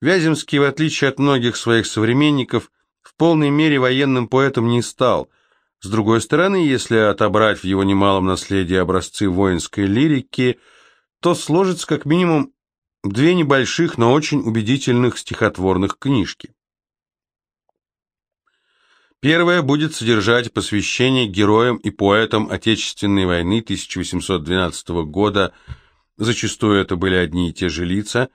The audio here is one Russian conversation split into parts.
Вяземский, в отличие от многих своих современников, в полной мере военным поэтом не стал. С другой стороны, если отобрать в его немалом наследии образцы воинской лирики, то сложится как минимум две небольших, но очень убедительных стихотворных книжки. Первая будет содержать посвящение героям и поэтам Отечественной войны 1812 года, зачастую это были одни и те же лица.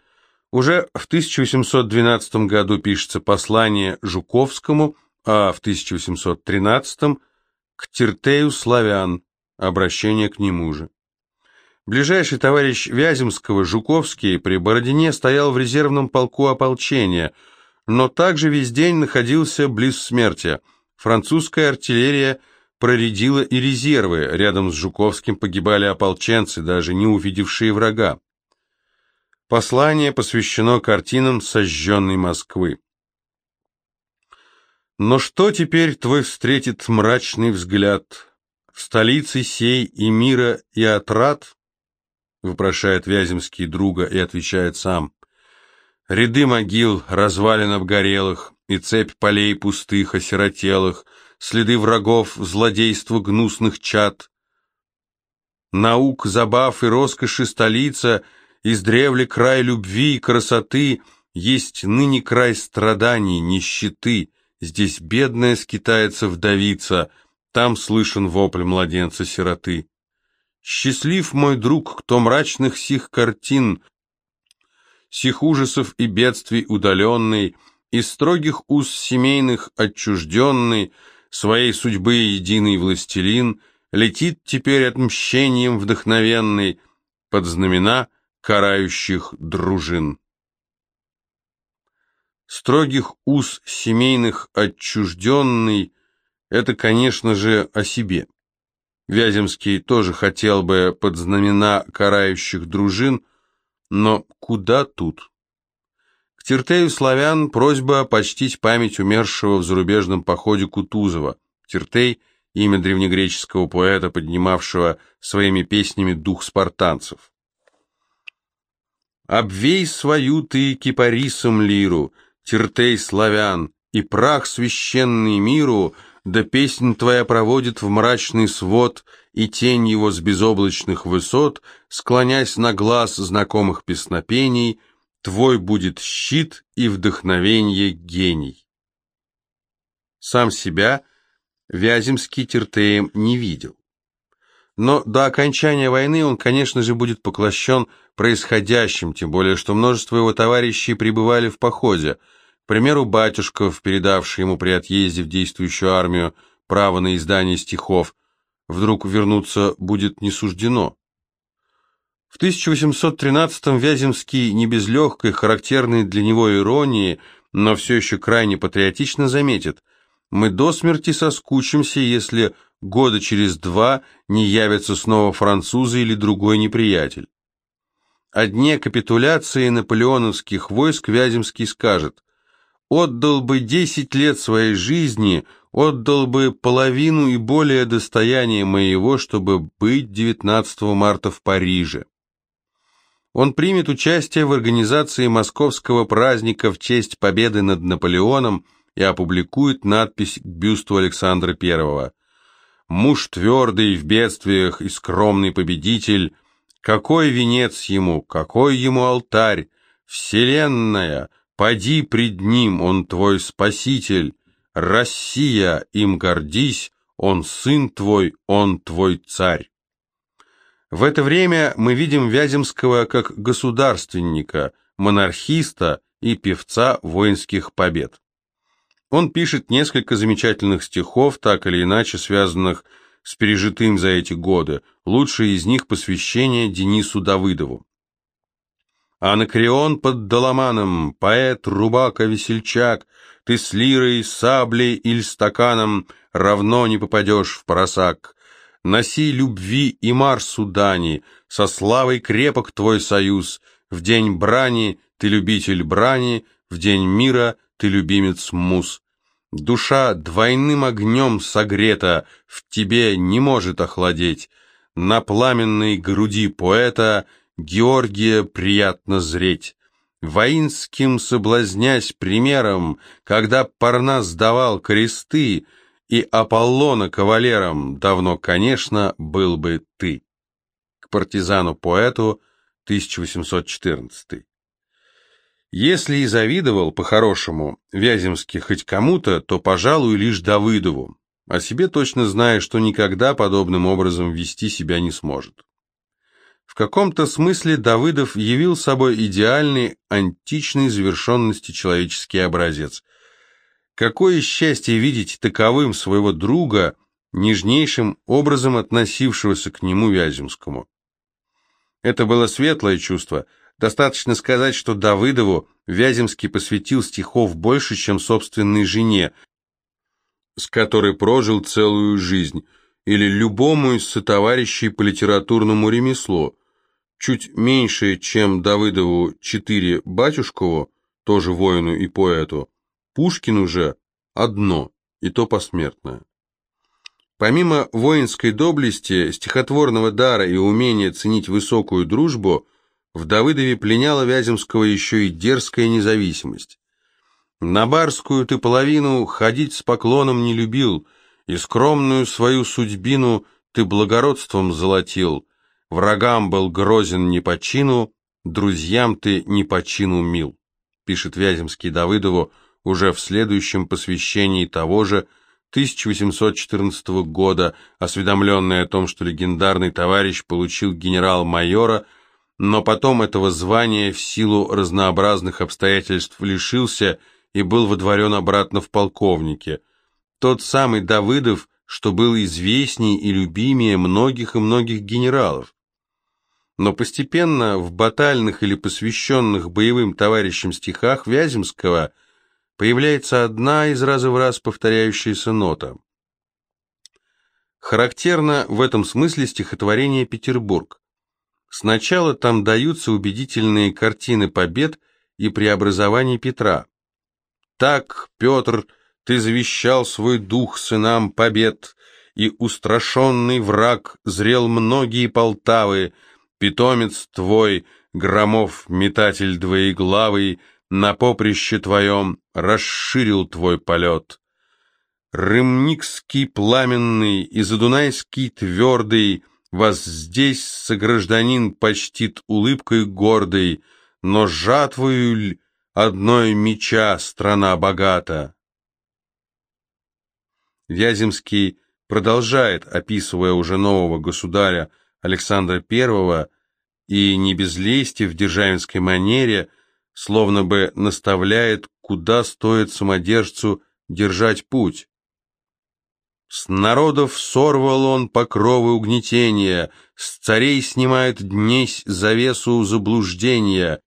Уже в 1812 году пишется послание Жуковскому, а в 1813 к Тертею славян, обращение к нему же. Ближайший товарищ Вяземского, Жуковский, при Бородине стоял в резервном полку ополчения, но также весь день находился близ смерти – Французская артиллерия проредила и резервы, рядом с Жуковским погибали ополченцы, даже не увидевшие врага. Послание посвящено картинам сожженной Москвы. Но что теперь твой встретит мрачный взгляд? В столице сей и мира, и отрад? Вопрошает Вяземский друга и отвечает сам. Ряды могил, развалин обгорелых, и цепь полей пустых, осиротелых, следы врагов, злодейства гнусных чад. Наук, забав и роскоши столица, издревле край любви и красоты, есть ныне край страданий, нищеты, здесь бедная скитается вдовица, там слышен вопль младенца-сироты. Счастлив мой друг, кто мрачных сих картин, сих ужасов и бедствий удаленный, из строгих уз семейных отчужденный, своей судьбы единый властелин, летит теперь отмщением вдохновенный под знамена карающих дружин. Строгих уз семейных отчужденный – это, конечно же, о себе. Вяземский тоже хотел бы под знамена карающих дружин, но куда тут? К Тертею славян просьба почтить память умершего в зарубежном походе Кутузова. Тертей – имя древнегреческого поэта, поднимавшего своими песнями дух спартанцев. «Обвей свою ты кипарисом лиру, Тертей славян, и прах священный миру, да песнь твоя проводит в мрачный свод, и тень его с безоблачных высот, склонясь на глаз знакомых песнопений – Твой будет щит и вдохновение гений. Сам себя Вяземский Тертеем не видел. Но до окончания войны он, конечно же, будет поглощен происходящим, тем более, что множество его товарищей пребывали в походе. К примеру, Батюшков, передавший ему при отъезде в действующую армию право на издание стихов, вдруг вернуться будет не суждено. В 1813-м Вяземский не без легкой, характерной для него иронии, но все еще крайне патриотично заметит, «Мы до смерти соскучимся, если года через два не явятся снова французы или другой неприятель». О дне капитуляции наполеоновских войск Вяземский скажет «Отдал бы десять лет своей жизни, отдал бы половину и более достояния моего, чтобы быть 19 марта в Париже». Он примет участие в организации московского праздника в честь победы над Наполеоном и опубликует надпись к бюсту Александра I. «Муж твердый в бедствиях и скромный победитель, какой венец ему, какой ему алтарь, вселенная, поди пред ним, он твой спаситель, Россия, им гордись, он сын твой, он твой царь». В это время мы видим Вяземского как государственника, монархиста и певца воинских побед. Он пишет несколько замечательных стихов, так или иначе связанных с пережитым за эти годы. Лучшее из них посвящение Денису Давыдову. Анакреон под Доломаном, поэт, рубака, весельчак, ты с лирой, саблей или стаканом равно не попадешь в просак. Носи любви и марсу дани, со славой крепок твой союз. В день брани ты любитель брани, в день мира ты любимец мус. Душа двойным огнем согрета, в тебе не может охладеть. На пламенной груди поэта Георгия приятно зреть. воинским соблазнясь примером, когда Парнас давал кресты, и Аполлона кавалером, давно, конечно, был бы ты. К партизану-поэту 1814. Если и завидовал, по-хорошему, Вяземский хоть кому-то, то, пожалуй, лишь Давыдову. О себе точно зная, что никогда подобным образом вести себя не сможет. В каком-то смысле Давыдов явил собой идеальный античной завершенности человеческий образец. Какое счастье видеть таковым своего друга, нежнейшим образом относившегося к нему Вяземскому. Это было светлое чувство. Достаточно сказать, что Давыдову Вяземский посвятил стихов больше, чем собственной жене, с которой прожил целую жизнь, или любому из сотоварищей по литературному ремеслу. Чуть меньше, чем Давыдову четыре Батюшкову, тоже воину и поэту, Пушкину же одно, и то посмертное. Помимо воинской доблести, стихотворного дара и умения ценить высокую дружбу, в Давыдове пленяла Вяземского еще и дерзкая независимость. На барскую ты половину ходить с поклоном не любил, и скромную свою судьбину ты благородством золотил, врагам был грозен не по чину, друзьям ты не по чину мил, пишет Вяземский Давыдову уже в следующем посвящении того же 1814 года, осведомленный о том, что легендарный товарищ получил генерал-майора, но потом этого звания в силу разнообразных обстоятельств лишился и был водворен обратно в полковнике. Тот самый Давыдов, что был известней и любимее многих и многих генералов. Но постепенно в батальных или посвященных боевым товарищам стихах Вяземского появляется одна из раза в раз повторяющаяся нота. Характерно в этом смысле стихотворение «Петербург». Сначала там даются убедительные картины побед и преобразований Петра. Так, Петр, ты завещал свой дух сынам побед, и устрашенный враг зрел многие Полтавы, питомец твой, громов метатель двоеглавый, на поприще твоем расширил твой полет. Рымникский пламенный и задунайский твердый, вас здесь согражданин почтит улыбкой гордой, но жатвою ль одной меча страна богата. Вяземский продолжает, описывая уже нового государя Александра I, и не без лести в державинской манере, словно бы наставляет, куда стоит самодержцу держать путь. С народов сорвал он покровы угнетения, с царей снимает днесь завесу заблуждения,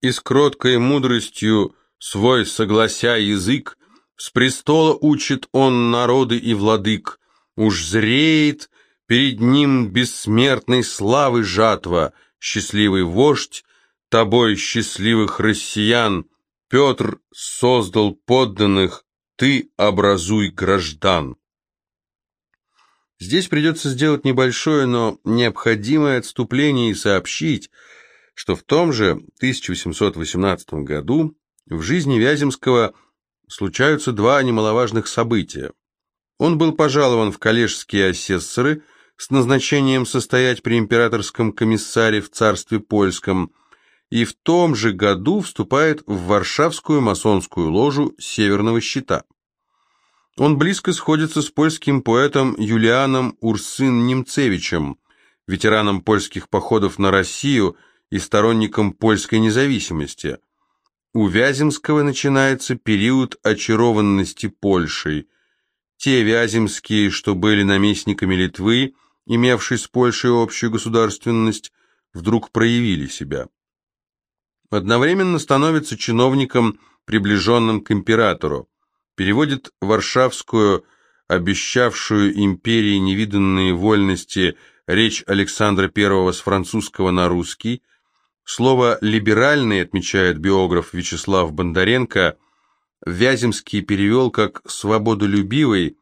и с кроткой мудростью свой соглася язык, с престола учит он народы и владык, уж зреет перед ним бессмертной славы жатва, счастливый вождь, тобой счастливых россиян, Петр создал подданных, ты образуй граждан. Здесь придется сделать небольшое, но необходимое отступление и сообщить, что в том же 1818 году в жизни Вяземского случаются два немаловажных события. Он был пожалован в коллежские асессоры с назначением состоять при императорском комиссаре в царстве польском, и в том же году вступает в Варшавскую масонскую ложу Северного Щита. Он близко сходится с польским поэтом Юлианом Урсын-Немцевичем, ветераном польских походов на Россию – и сторонником польской независимости. У Вяземского начинается период очарованности Польшей. Те Вяземские, что были наместниками Литвы, имевшие с Польшей общую государственность, вдруг проявили себя. Одновременно становится чиновником, приближенным к императору, переводит варшавскую, обещавшую империи невиданные вольности, речь Александра I с французского на русский, Слово «либеральный», отмечает биограф Вячеслав Бондаренко, Вяземский перевел как «свободолюбивый»,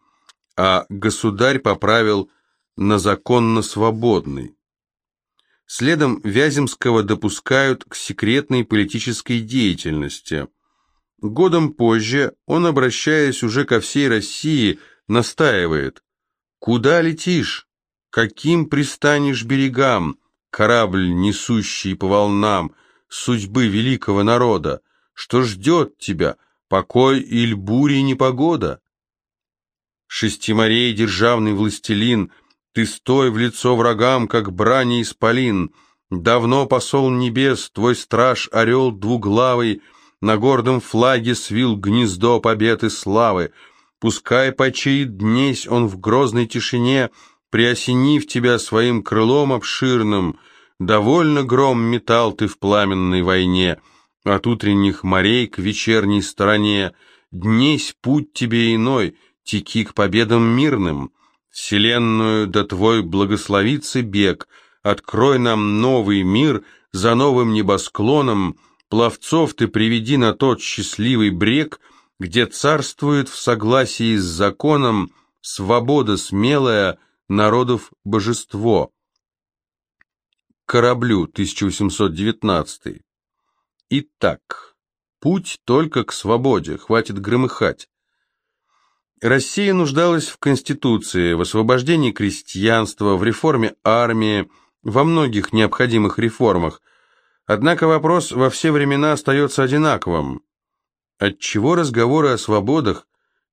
а государь поправил на «законно свободный». Следом Вяземского допускают к секретной политической деятельности. Годом позже он, обращаясь уже ко всей России, настаивает «Куда летишь? Каким пристанешь берегам? Корабль, несущий по волнам судьбы великого народа? Что ждет тебя? Покой или бури непогода?» Шести морей державный властелин, Ты стой в лицо врагам, как брани исполин. Давно посол небес, твой страж, орел двуглавый, На гордом флаге свил гнездо победы славы. Пускай почиет днесь он в грозной тишине, Приосенив тебя своим крылом обширным, Довольно гром метал ты в пламенной войне, От утренних морей к вечерней стороне, Днесь путь тебе иной — теки к победам мирным. Вселенную да твой благословится бег, открой нам новый мир за новым небосклоном, пловцов ты приведи на тот счастливый брег, где царствует в согласии с законом свобода смелая, народов божество. Кораблю, 1819. Итак, путь только к свободе, хватит громыхать. Россия нуждалась в Конституции, в освобождении крестьянства, в реформе армии, во многих необходимых реформах. Однако вопрос во все времена остается одинаковым. Отчего разговоры о свободах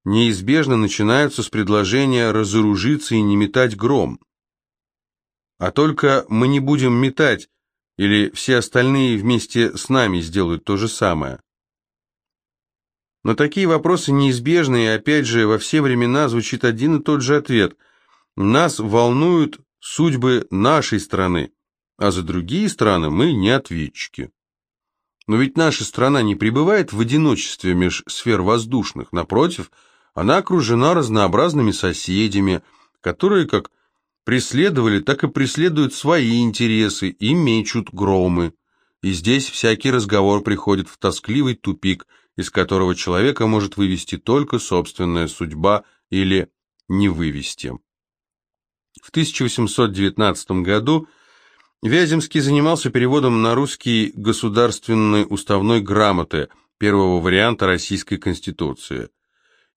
неизбежно начинаются с предложения разоружиться и не метать гром? А только мы не будем метать, или все остальные вместе с нами сделают то же самое. Но такие вопросы неизбежны, и опять же во все времена звучит один и тот же ответ. Нас волнуют судьбы нашей страны, а за другие страны мы не ответчики. Но ведь наша страна не пребывает в одиночестве меж сфер воздушных, напротив, она окружена разнообразными соседями, которые как преследовали, так и преследуют свои интересы и мечут громы. И здесь всякий разговор приходит в тоскливый тупик – из которого человека может вывести только собственная судьба или не вывести. В 1819 году Вяземский занимался переводом на русский государственной уставной грамоты первого варианта Российской Конституции.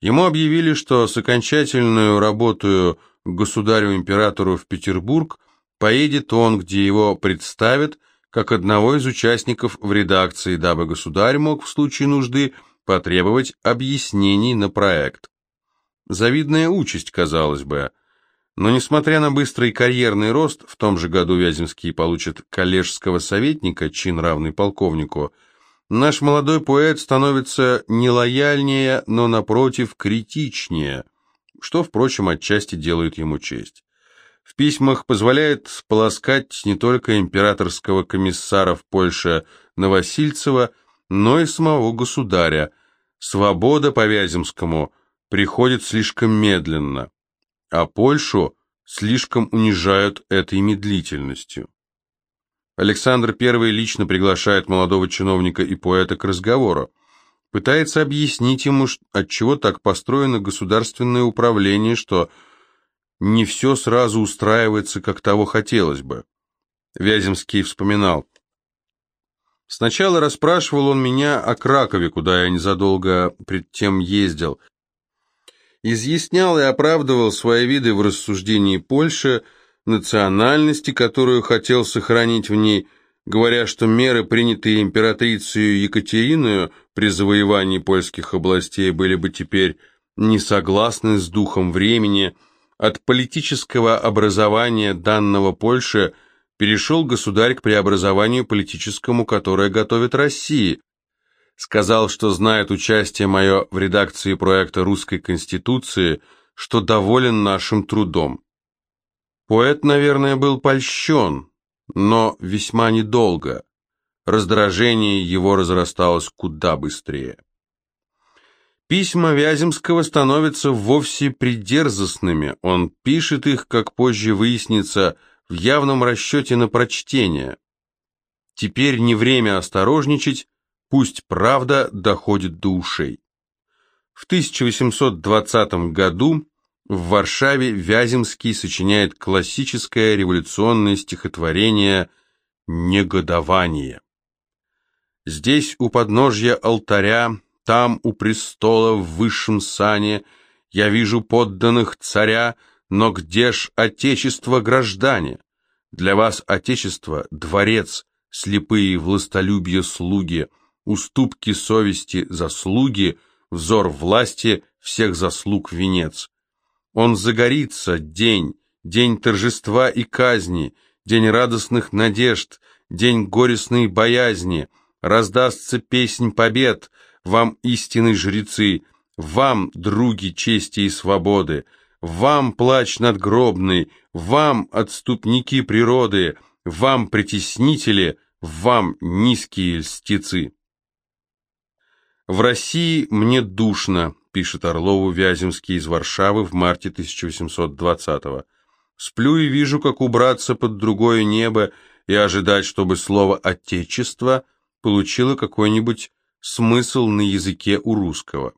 Ему объявили, что с окончательную работу государю-императору в Петербург поедет он, где его представят – как одного из участников в редакции, дабы государь мог в случае нужды потребовать объяснений на проект. Завидная участь, казалось бы. Но несмотря на быстрый карьерный рост, в том же году Вяземский получит коллежского советника, чин равный полковнику, наш молодой поэт становится не лояльнее, но, напротив, критичнее, что, впрочем, отчасти делает ему честь в письмах позволяет полоскать не только императорского комиссара в Польше Новосильцева, но и самого государя. Свобода по Вяземскому приходит слишком медленно, а Польшу слишком унижают этой медлительностью. Александр I лично приглашает молодого чиновника и поэта к разговору, пытается объяснить ему, отчего так построено государственное управление, что не все сразу устраивается, как того хотелось бы. Вяземский вспоминал. Сначала расспрашивал он меня о Кракове, куда я незадолго пред тем ездил. Изъяснял и оправдывал свои виды в рассуждении Польши, национальности, которую хотел сохранить в ней, говоря, что меры, принятые императрицей Екатериной при завоевании польских областей, были бы теперь не согласны с духом времени – от политического образования данного Польши перешел государь к преобразованию политическому, которое готовит России. Сказал, что знает участие мое в редакции проекта русской конституции, что доволен нашим трудом. Поэт, наверное, был польщен, но весьма недолго. Раздражение его разрасталось куда быстрее. Письма Вяземского становятся вовсе придерзостными, он пишет их, как позже выяснится, в явном расчете на прочтение. Теперь не время осторожничать, пусть правда доходит до ушей. В 1820 году в Варшаве Вяземский сочиняет классическое революционное стихотворение негодование. Здесь у подножья алтаря, там у престола в высшем сане, я вижу подданных царя, но где ж отечество граждане? Для вас отечество — дворец, слепые властолюбие слуги, уступки совести заслуги, взор власти всех заслуг венец. Он загорится день, день торжества и казни, день радостных надежд, день горестной боязни, раздастся песнь побед, вам истинные жрецы, вам, други чести и свободы, вам плач надгробный, вам, отступники природы, вам, притеснители, вам, низкие льстецы. В России мне душно, пишет Орлову Вяземский из Варшавы в марте 1820-го. Сплю и вижу, как убраться под другое небо и ожидать, чтобы слово «отечество» получило какой-нибудь смысл на языке у русского.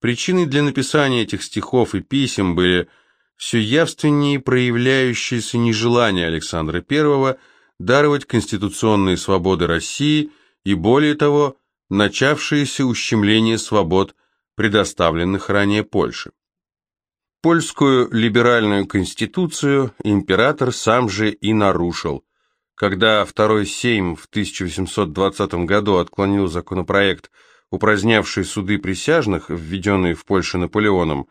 Причиной для написания этих стихов и писем были все явственнее проявляющееся нежелание Александра I даровать конституционные свободы России и, более того, начавшееся ущемление свобод, предоставленных ранее Польше. Польскую либеральную конституцию император сам же и нарушил. Когда Второй Сейм в 1820 году отклонил законопроект, упразднявший суды присяжных, введенные в Польше Наполеоном,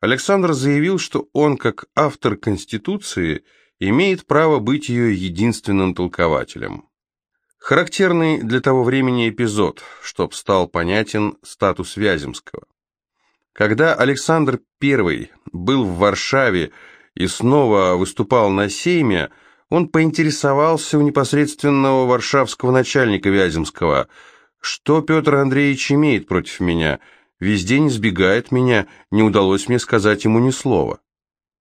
Александр заявил, что он, как автор Конституции, имеет право быть ее единственным толкователем. Характерный для того времени эпизод, чтоб стал понятен статус Вяземского. Когда Александр I был в Варшаве и снова выступал на Сейме, он поинтересовался у непосредственного варшавского начальника Вяземского, что Петр Андреевич имеет против меня, везде не сбегает меня, не удалось мне сказать ему ни слова.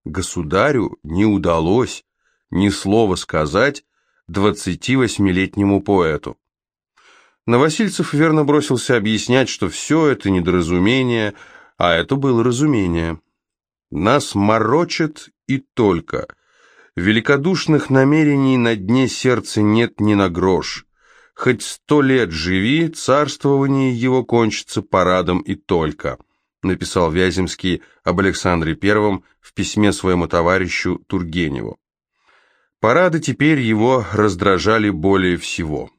Государю не удалось ни слова сказать 28-летнему поэту. Новосильцев верно бросился объяснять, что все это недоразумение – а это было разумение. Нас морочит и только. Великодушных намерений на дне сердца нет ни на грош. Хоть сто лет живи, царствование его кончится парадом и только, написал Вяземский об Александре I в письме своему товарищу Тургеневу. Парады теперь его раздражали более всего.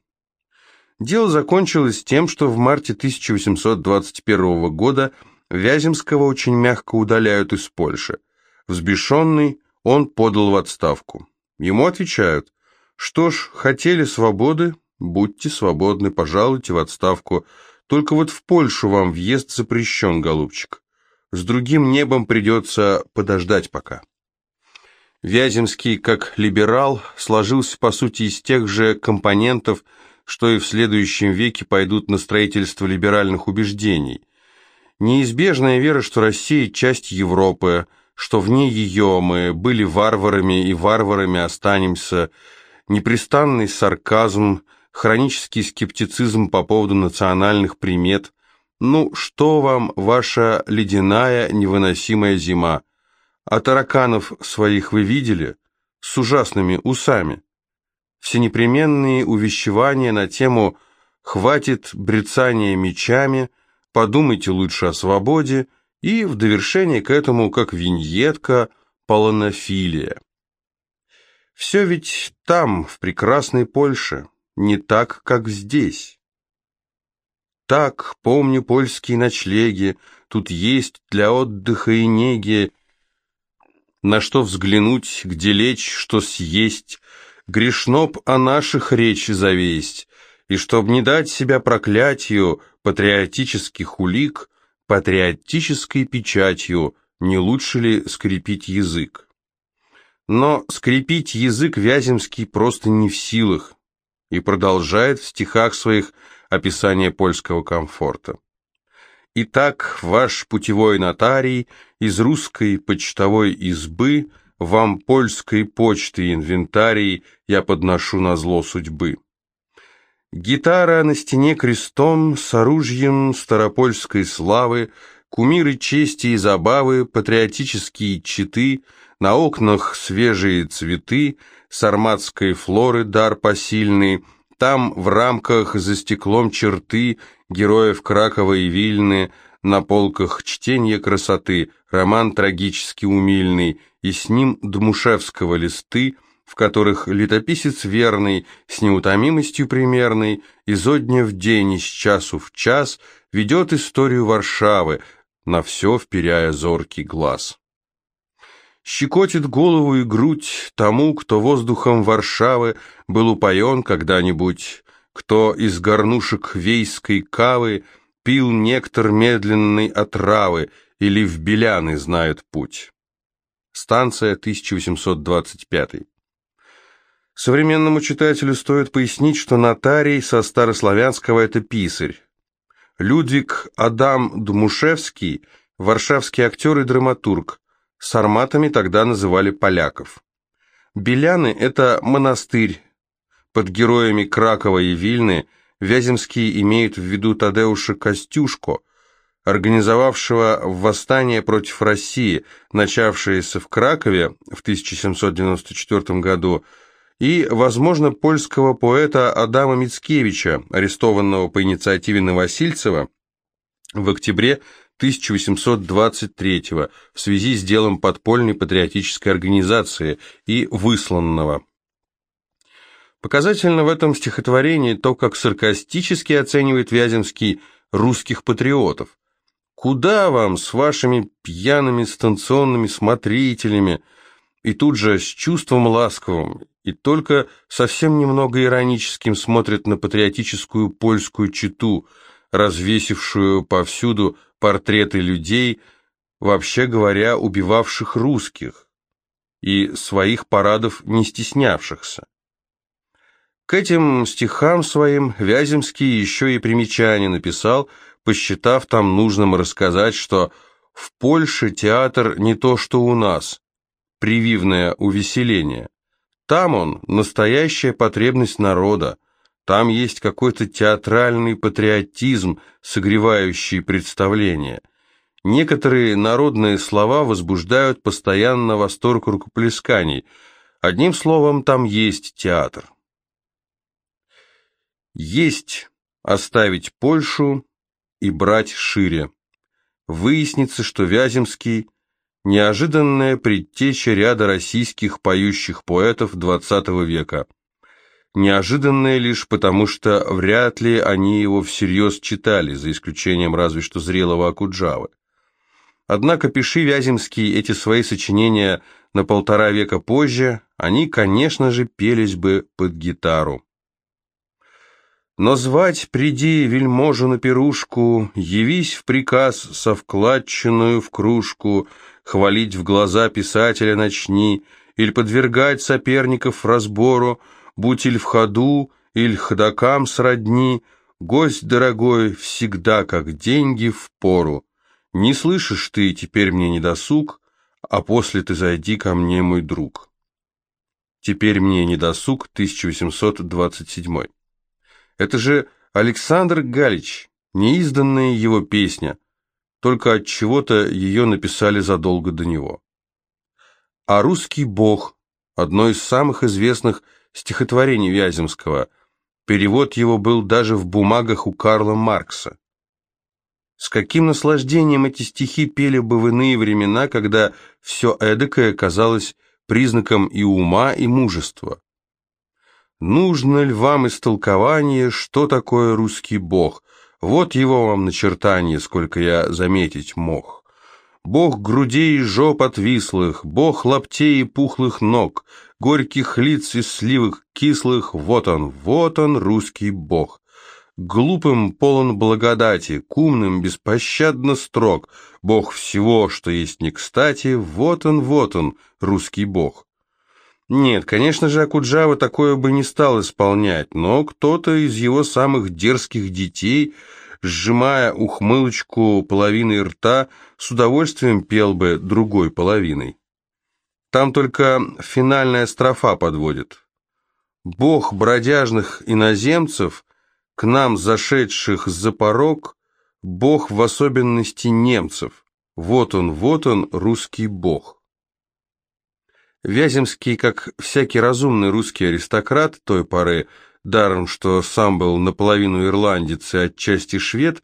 Дело закончилось тем, что в марте 1821 года Вяземского очень мягко удаляют из Польши. Взбешенный, он подал в отставку. Ему отвечают, что ж, хотели свободы, будьте свободны, пожалуйте в отставку, только вот в Польшу вам въезд запрещен, голубчик. С другим небом придется подождать пока. Вяземский, как либерал, сложился по сути из тех же компонентов, что и в следующем веке пойдут на строительство либеральных убеждений – Неизбежная вера, что Россия – часть Европы, что вне ее мы были варварами и варварами останемся, непрестанный сарказм, хронический скептицизм по поводу национальных примет. Ну, что вам ваша ледяная невыносимая зима? А тараканов своих вы видели? С ужасными усами. Всенепременные увещевания на тему «хватит брецания мечами», подумайте лучше о свободе, и в довершение к этому, как виньетка, полонофилия. Все ведь там, в прекрасной Польше, не так, как здесь. Так, помню польские ночлеги, тут есть для отдыха и неги, на что взглянуть, где лечь, что съесть, грешно б о наших речи завесть, и чтоб не дать себя проклятию, патриотических улик, патриотической печатью, не лучше ли скрепить язык? Но скрепить язык Вяземский просто не в силах и продолжает в стихах своих описание польского комфорта. Итак, ваш путевой нотарий из русской почтовой избы вам польской почты инвентарий я подношу на зло судьбы. Гитара на стене крестом с оружием старопольской славы кумиры чести и забавы, патриотические читы, на окнах свежие цветы, сарматской флоры дар посильный, там в рамках за стеклом черты героев Кракова и Вильны, на полках чтение красоты, роман трагически умильный, и с ним Дмушевского листы, в которых летописец верный, с неутомимостью примерной, изо дня в день, из часу в час, ведет историю Варшавы, на все вперяя зоркий глаз. Щекотит голову и грудь тому, кто воздухом Варшавы был упоен когда-нибудь, кто из горнушек вейской кавы пил нектар медленной отравы или в Беляны знает путь. Станция 1825. Современному читателю стоит пояснить, что нотарий со старославянского – это писарь. Людвиг Адам Думушевский – варшавский актер и драматург, сарматами тогда называли поляков. Беляны – это монастырь. Под героями Кракова и Вильны Вяземский имеет в виду Тадеуша Костюшко – организовавшего восстание против России, начавшееся в Кракове в 1794 году, и, возможно, польского поэта Адама Мицкевича, арестованного по инициативе Новосильцева в октябре 1823 в связи с делом подпольной патриотической организации и высланного. Показательно в этом стихотворении то, как саркастически оценивает Вяземский русских патриотов. Куда вам с вашими пьяными станционными смотрителями? И тут же с чувством ласковым, и только совсем немного ироническим смотрит на патриотическую польскую читу, развесившую повсюду портреты людей, вообще говоря, убивавших русских, и своих парадов не стеснявшихся. К этим стихам своим Вяземский еще и примечание написал – посчитав там нужным рассказать, что в Польше театр не то, что у нас, прививное увеселение. Там он – настоящая потребность народа, там есть какой-то театральный патриотизм, согревающий представление. Некоторые народные слова возбуждают постоянно восторг рукоплесканий. Одним словом, там есть театр. Есть оставить Польшу и брать шире. Выяснится, что Вяземский – неожиданная предтеча ряда российских поющих поэтов XX века. Неожиданная лишь потому, что вряд ли они его всерьез читали, за исключением разве что зрелого Акуджавы. Однако, пиши Вяземский эти свои сочинения на полтора века позже, они, конечно же, пелись бы под гитару. Но звать приди вельможу на пирушку, Явись в приказ со вкладчиною в кружку, Хвалить в глаза писателя начни, Или подвергать соперников разбору, Будь иль в ходу, иль ходокам сродни, Гость дорогой всегда как деньги в пору. Не слышишь ты, теперь мне не досуг, А после ты зайди ко мне, мой друг. Теперь мне не досуг, 1827 это же Александр Галич, неизданная его песня, только от чего-то ее написали задолго до него. А «Русский бог» – одно из самых известных стихотворений Вяземского. Перевод его был даже в бумагах у Карла Маркса. С каким наслаждением эти стихи пели бы в иные времена, когда все эдакое казалось признаком и ума, и мужества. Нужно ли вам истолкование, что такое русский бог? Вот его вам начертание, сколько я заметить мог. Бог грудей и жоп отвислых, бог лаптей и пухлых ног, горьких лиц и сливых кислых, вот он, вот он, русский бог. Глупым полон благодати, к умным беспощадно строг, бог всего, что есть не кстати, вот он, вот он, русский бог. Нет, конечно же, Акуджава такое бы не стал исполнять, но кто-то из его самых дерзких детей, сжимая ухмылочку половиной рта, с удовольствием пел бы другой половиной. Там только финальная строфа подводит. «Бог бродяжных иноземцев, к нам зашедших за порог, Бог в особенности немцев. Вот он, вот он, русский бог. Вяземский, как всякий разумный русский аристократ той поры, даром что сам был наполовину ирландец и отчасти швед,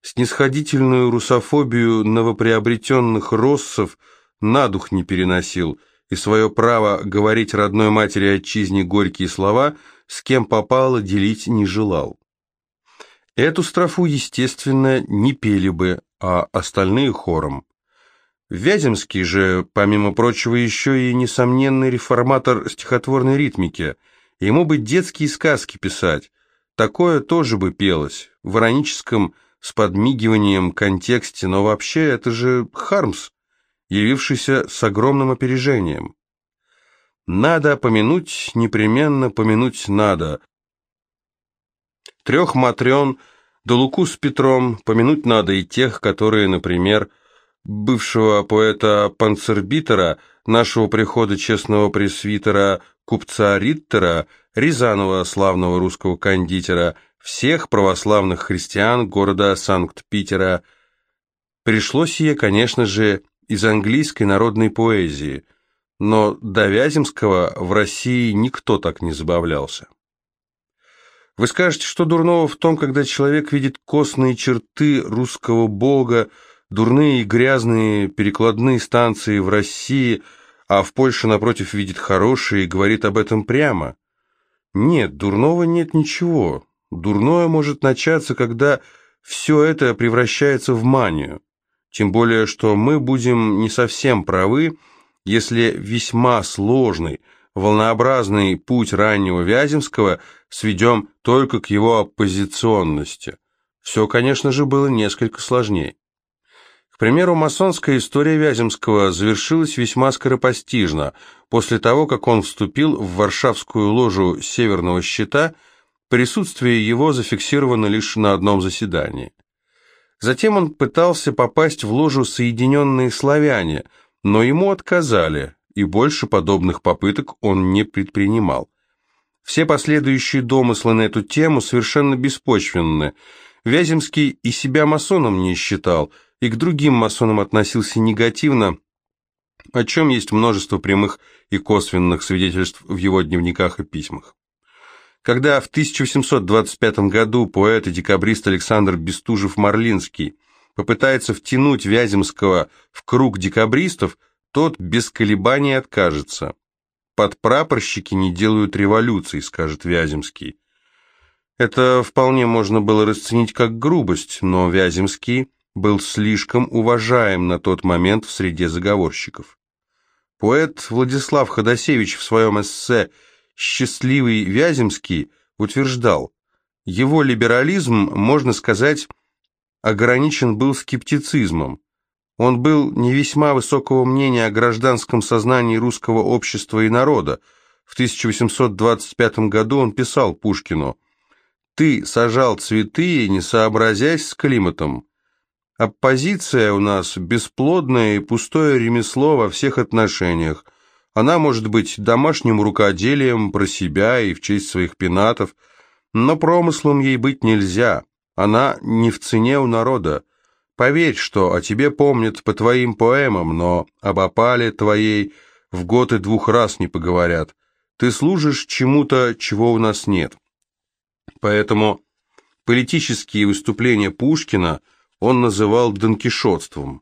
снисходительную русофобию новоприобретенных россов на дух не переносил и свое право говорить родной матери отчизне горькие слова с кем попало делить не желал. Эту строфу, естественно, не пели бы, а остальные хором. Вяземский же, помимо прочего, еще и несомненный реформатор стихотворной ритмики. Ему бы детские сказки писать. Такое тоже бы пелось, в ироническом с подмигиванием контексте, но вообще это же Хармс, явившийся с огромным опережением. Надо помянуть, непременно помянуть надо. Трех матрен, да Луку с Петром, помянуть надо и тех, которые, например, бывшего поэта Панцербитера, нашего прихода честного пресвитера, купца Риттера, Рязанова, славного русского кондитера, всех православных христиан города Санкт-Питера. Пришло сие, конечно же, из английской народной поэзии, но до Вяземского в России никто так не забавлялся. Вы скажете, что дурного в том, когда человек видит костные черты русского бога, дурные и грязные перекладные станции в России, а в Польше, напротив, видит хорошие и говорит об этом прямо. Нет, дурного нет ничего. Дурное может начаться, когда все это превращается в манию. Тем более, что мы будем не совсем правы, если весьма сложный, волнообразный путь раннего Вяземского сведем только к его оппозиционности. Все, конечно же, было несколько сложнее. К примеру, масонская история Вяземского завершилась весьма скоропостижно, после того, как он вступил в Варшавскую ложу Северного Щита, присутствие его зафиксировано лишь на одном заседании. Затем он пытался попасть в ложу «Соединенные славяне», но ему отказали, и больше подобных попыток он не предпринимал. Все последующие домыслы на эту тему совершенно беспочвенны. Вяземский и себя масоном не считал – и к другим масонам относился негативно, о чем есть множество прямых и косвенных свидетельств в его дневниках и письмах. Когда в 1825 году поэт и декабрист Александр Бестужев-Марлинский попытается втянуть Вяземского в круг декабристов, тот без колебаний откажется. «Подпрапорщики не делают революции», — скажет Вяземский. Это вполне можно было расценить как грубость, но Вяземский был слишком уважаем на тот момент в среде заговорщиков. Поэт Владислав Ходосевич в своем эссе «Счастливый Вяземский» утверждал, его либерализм, можно сказать, ограничен был скептицизмом. Он был не весьма высокого мнения о гражданском сознании русского общества и народа. В 1825 году он писал Пушкину «Ты сажал цветы, не сообразясь с климатом, Оппозиция у нас бесплодное и пустое ремесло во всех отношениях. Она может быть домашним рукоделием про себя и в честь своих пенатов, но промыслом ей быть нельзя. Она не в цене у народа. Поверь, что о тебе помнят по твоим поэмам, но об опале твоей в год и двух раз не поговорят. Ты служишь чему-то, чего у нас нет. Поэтому политические выступления Пушкина – он называл донкишотством.